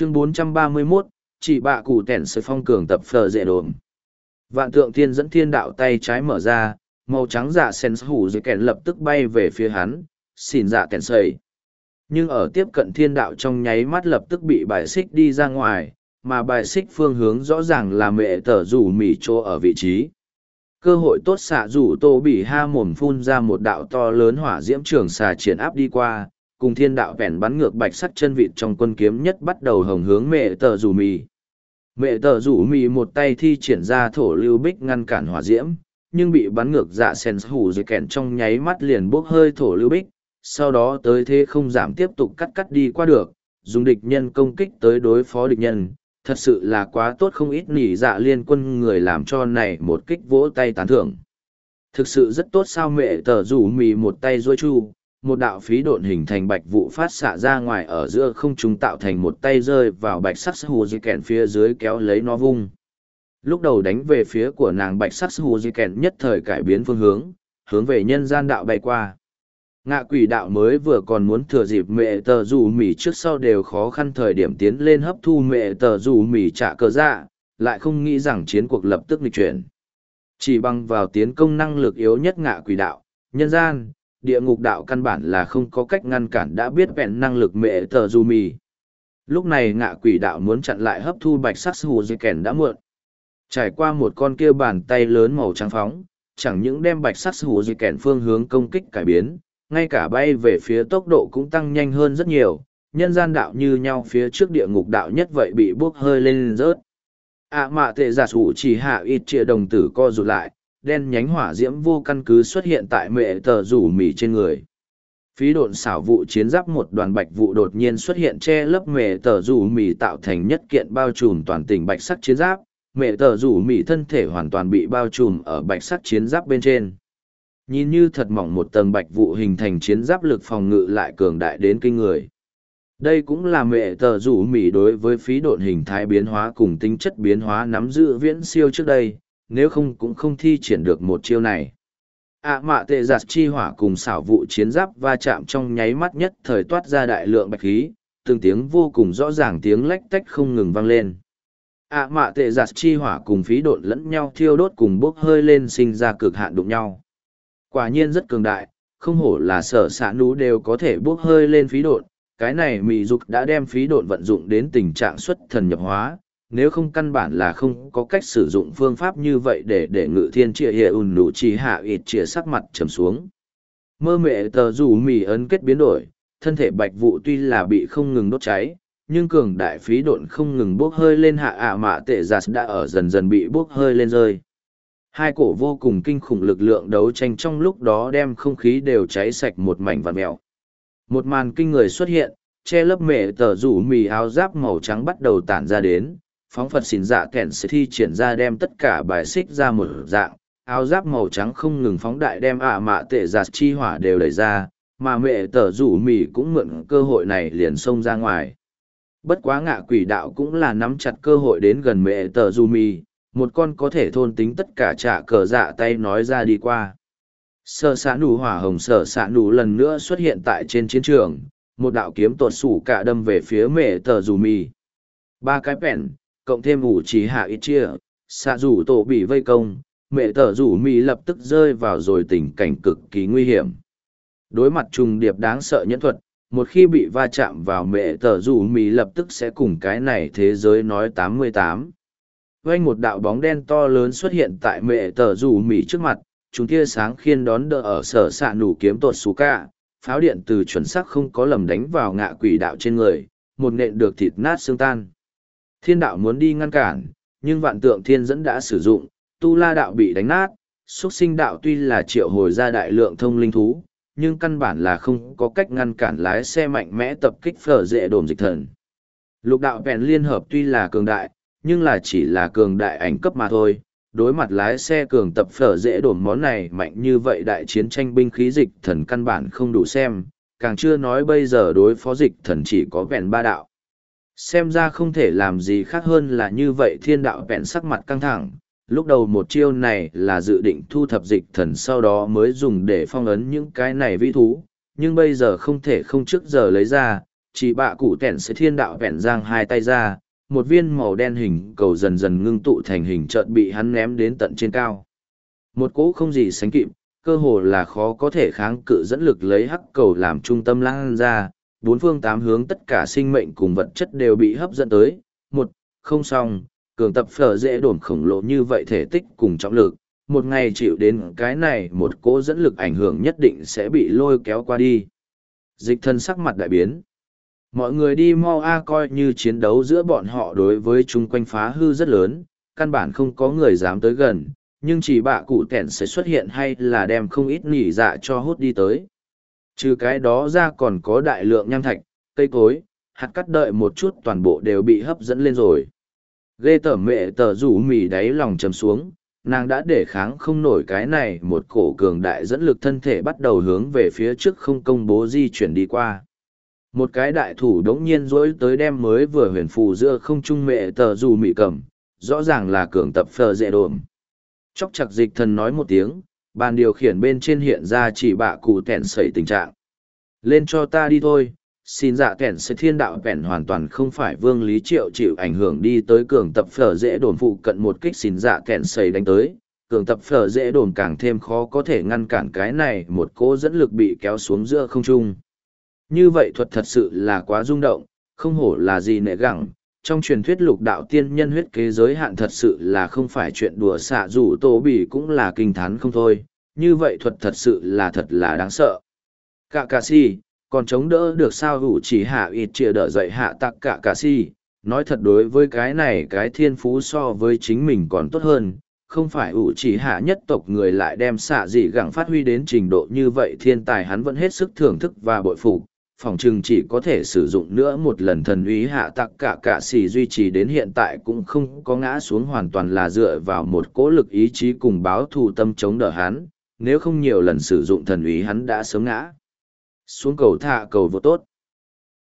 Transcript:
chương 431, chỉ bạ cụ tẻn sợi phong cường tập phờ dễ đồn. Vạn tượng thiên dẫn thiên đạo tay trái mở ra, màu trắng dạ sen hủ dưới kèn lập tức bay về phía hắn, xin dạ kèn sợi. Nhưng ở tiếp cận thiên đạo trong nháy mắt lập tức bị bài xích đi ra ngoài, mà bài xích phương hướng rõ ràng là mẹ tở rủ mỉ chỗ ở vị trí. Cơ hội tốt xạ rủ tô bị ha mồm phun ra một đạo to lớn hỏa diễm trường xà triển áp đi qua, cùng thiên đạo vẹn bắn ngược bạch sắt chân vịt trong quân kiếm nhất bắt đầu hồng hướng mẹ tờ rủ mì. Mẹ tờ rủ mì một tay thi triển ra thổ lưu bích ngăn cản hỏa diễm, nhưng bị bắn ngược dạ sen hủ dây kẹn trong nháy mắt liền bốc hơi thổ lưu bích, sau đó tới thế không giảm tiếp tục cắt cắt đi qua được, dùng địch nhân công kích tới đối phó địch nhân, thật sự là quá tốt không ít nỉ dạ liên quân người làm cho này một kích vỗ tay tán thưởng. Thực sự rất tốt sao mẹ tờ rủ mì một tay dôi chu một đạo phí độn hình thành bạch vụ phát xạ ra ngoài ở giữa không trung tạo thành một tay rơi vào bạch sắc hù di kèn phía dưới kéo lấy nó vung. Lúc đầu đánh về phía của nàng bạch sắc hù di kèn nhất thời cải biến phương hướng hướng về nhân gian đạo bay qua. Ngạ quỷ đạo mới vừa còn muốn thừa dịp mẹ tờ dù mỉ trước sau đều khó khăn thời điểm tiến lên hấp thu mẹ tờ dù mỉ trả cờ dạ lại không nghĩ rằng chiến cuộc lập tức lịch chuyển. Chỉ bằng vào tiến công năng lực yếu nhất ngạ quỷ đạo, nhân gian địa ngục đạo căn bản là không có cách ngăn cản đã biết vẹn năng lực mẹ tờ dù mì. Lúc này ngạ quỷ đạo muốn chặn lại hấp thu bạch sắc hù dây kèn đã muộn. Trải qua một con kia bàn tay lớn màu trắng phóng, chẳng những đem bạch sắc hù dây kèn phương hướng công kích cải biến, ngay cả bay về phía tốc độ cũng tăng nhanh hơn rất nhiều, nhân gian đạo như nhau phía trước địa ngục đạo nhất vậy bị bốc hơi lên rớt. ạ mạ tệ giả sủ chỉ hạ ít chia đồng tử co rụt lại, đen nhánh hỏa diễm vô căn cứ xuất hiện tại mẹ tờ rủ mỉ trên người. Phí độn xảo vụ chiến giáp một đoàn bạch vụ đột nhiên xuất hiện che lấp mẹ tờ rủ mỉ tạo thành nhất kiện bao trùm toàn tỉnh bạch sắc chiến giáp. Mẹ tờ rủ mỉ thân thể hoàn toàn bị bao trùm ở bạch sắc chiến giáp bên trên. Nhìn như thật mỏng một tầng bạch vụ hình thành chiến giáp lực phòng ngự lại cường đại đến kinh người. Đây cũng là mẹ tờ rủ mỉ đối với phí độn hình thái biến hóa cùng tính chất biến hóa nắm giữ viễn siêu trước đây nếu không cũng không thi triển được một chiêu này. ạ mạ tệ giặt chi hỏa cùng xảo vụ chiến giáp va chạm trong nháy mắt nhất thời toát ra đại lượng bạch khí, từng tiếng vô cùng rõ ràng tiếng lách tách không ngừng vang lên. ạ mạ tệ giặt chi hỏa cùng phí độn lẫn nhau thiêu đốt cùng bốc hơi lên sinh ra cực hạn đụng nhau. Quả nhiên rất cường đại, không hổ là sở xạ nú đều có thể bốc hơi lên phí độn, cái này mị dục đã đem phí độn vận dụng đến tình trạng xuất thần nhập hóa, nếu không căn bản là không có cách sử dụng phương pháp như vậy để để ngự thiên trịa hệ ùn nụ chỉ hạ ít trịa sắc mặt trầm xuống. Mơ mệ tờ rủ mì ấn kết biến đổi, thân thể bạch vụ tuy là bị không ngừng đốt cháy, nhưng cường đại phí độn không ngừng bốc hơi lên hạ ạ mạ tệ giạt đã ở dần dần bị bốc hơi lên rơi. Hai cổ vô cùng kinh khủng lực lượng đấu tranh trong lúc đó đem không khí đều cháy sạch một mảnh vạt mèo một màn kinh người xuất hiện, che lớp mệ tờ rủ mì áo giáp màu trắng bắt đầu tản ra đến phóng phật xỉn dạ kẹn sẽ thi triển ra đem tất cả bài xích ra một dạng, áo giáp màu trắng không ngừng phóng đại đem ạ mạ tệ giạt chi hỏa đều đẩy ra, mà mẹ tờ rủ mì cũng mượn cơ hội này liền xông ra ngoài bất quá ngạ quỷ đạo cũng là nắm chặt cơ hội đến gần mẹ tờ rủ mì, một con có thể thôn tính tất cả trả cờ dạ tay nói ra đi qua sở s ả nù hỏa hồng sở s ả nù lần nữa xuất hiện tại trên chiến trường, một đạo kiếm tuột sủ cả đâm về phía mẹ tờ rủ mì ba cái pèn cộng thêm ủ trí hạ ít chia, xạ rủ tổ bị vây công, mẹ tờ rủ mỹ lập tức rơi vào rồi tình cảnh cực kỳ nguy hiểm. Đối mặt trùng điệp đáng sợ nhẫn thuật, một khi bị va chạm vào mẹ tờ rủ mỹ lập tức sẽ cùng cái này thế giới nói tám mươi tám Quanh một đạo bóng đen to lớn xuất hiện tại mẹ tờ rủ mỹ trước mặt, chúng tia sáng khiên đón đỡ ở sở xạ nủ kiếm tột xú ca, pháo điện từ chuẩn xác không có lầm đánh vào ngạ quỷ đạo trên người, một nện được thịt nát xương tan. Thiên đạo muốn đi ngăn cản, nhưng vạn tượng thiên dẫn đã sử dụng, tu la đạo bị đánh nát, xuất sinh đạo tuy là triệu hồi ra đại lượng thông linh thú, nhưng căn bản là không có cách ngăn cản lái xe mạnh mẽ tập kích phở dễ đồn dịch thần. Lục đạo vẹn liên hợp tuy là cường đại, nhưng là chỉ là cường đại ảnh cấp mà thôi. Đối mặt lái xe cường tập phở dễ đồn món này mạnh như vậy đại chiến tranh binh khí dịch thần căn bản không đủ xem, càng chưa nói bây giờ đối phó dịch thần chỉ có vẹn ba đạo xem ra không thể làm gì khác hơn là như vậy thiên đạo vẹn sắc mặt căng thẳng lúc đầu một chiêu này là dự định thu thập dịch thần sau đó mới dùng để phong ấn những cái này vĩ thú nhưng bây giờ không thể không trước giờ lấy ra chỉ bạ cụ tẻn sẽ thiên đạo vẹn giang hai tay ra, một viên màu đen hình cầu dần dần ngưng tụ thành hình trợn bị hắn ném đến tận trên cao. Một cỗ không gì sánh kịp, cơ hồ là khó có thể kháng cự dẫn lực lấy hắc cầu làm trung tâm lan ra, bốn phương tám hướng tất cả sinh mệnh cùng vật chất đều bị hấp dẫn tới. Một, không xong, cường tập phở dễ đồn khổng lồ như vậy thể tích cùng trọng lực, một ngày chịu đến cái này một cỗ dẫn lực ảnh hưởng nhất định sẽ bị lôi kéo qua đi. Dịch thân sắc mặt đại biến. Mọi người đi mau a coi như chiến đấu giữa bọn họ đối với chung quanh phá hư rất lớn, căn bản không có người dám tới gần, nhưng chỉ bạ cụ tẻn sẽ xuất hiện hay là đem không ít nỉ dạ cho hút đi tới. Trừ cái đó ra còn có đại lượng nham thạch, cây cối, hạt cắt đợi một chút toàn bộ đều bị hấp dẫn lên rồi. Ghê tởm mẹ tờ rủ mỉ đáy lòng chầm xuống, nàng đã để kháng không nổi cái này một cổ cường đại dẫn lực thân thể bắt đầu hướng về phía trước không công bố di chuyển đi qua. Một cái đại thủ đống nhiên rỗi tới đem mới vừa huyền phù giữa không trung mẹ tờ dù mị cầm, rõ ràng là cường tập phờ dễ đồn. Chóc chặt dịch thần nói một tiếng, bàn điều khiển bên trên hiện ra chỉ bạ cụ tẻn sẩy tình trạng. Lên cho ta đi thôi, xin dạ tẻn sẩy thiên đạo kẻn hoàn toàn không phải vương lý triệu chịu ảnh hưởng đi tới cường tập phở dễ đồn phụ cận một kích xin dạ tẻn sẩy đánh tới. Cường tập phở dễ đồn càng thêm khó có thể ngăn cản cái này một cỗ dẫn lực bị kéo xuống giữa không trung. Như vậy thuật thật sự là quá rung động không hổ là gì nệ gẳng. Trong truyền thuyết lục đạo tiên nhân huyết kế giới hạn thật sự là không phải chuyện đùa xạ dù tô bỉ cũng là kinh thán không thôi như vậy thuật thật sự là thật là đáng sợ. Cả cà si còn chống đỡ được sao hữu chỉ hạ ít chia đỡ dậy hạ tặc cả cà si nói thật đối với cái này, cái thiên phú so với chính mình còn tốt hơn. Không phải ủ chỉ hạ nhất tộc người lại đem xạ dị gẳng phát huy đến trình độ như vậy, thiên tài hắn vẫn hết sức thưởng thức và bội phục. Phòng chừng chỉ có thể sử dụng nữa một lần thần uy hạ tặc cả cả xì duy trì đến hiện tại cũng không có ngã xuống hoàn toàn là dựa vào một cố lực ý chí cùng báo thù tâm chống đỡ hắn nếu không nhiều lần sử dụng thần ý hắn đã sớm ngã. Xuống cầu thả cầu vô tốt.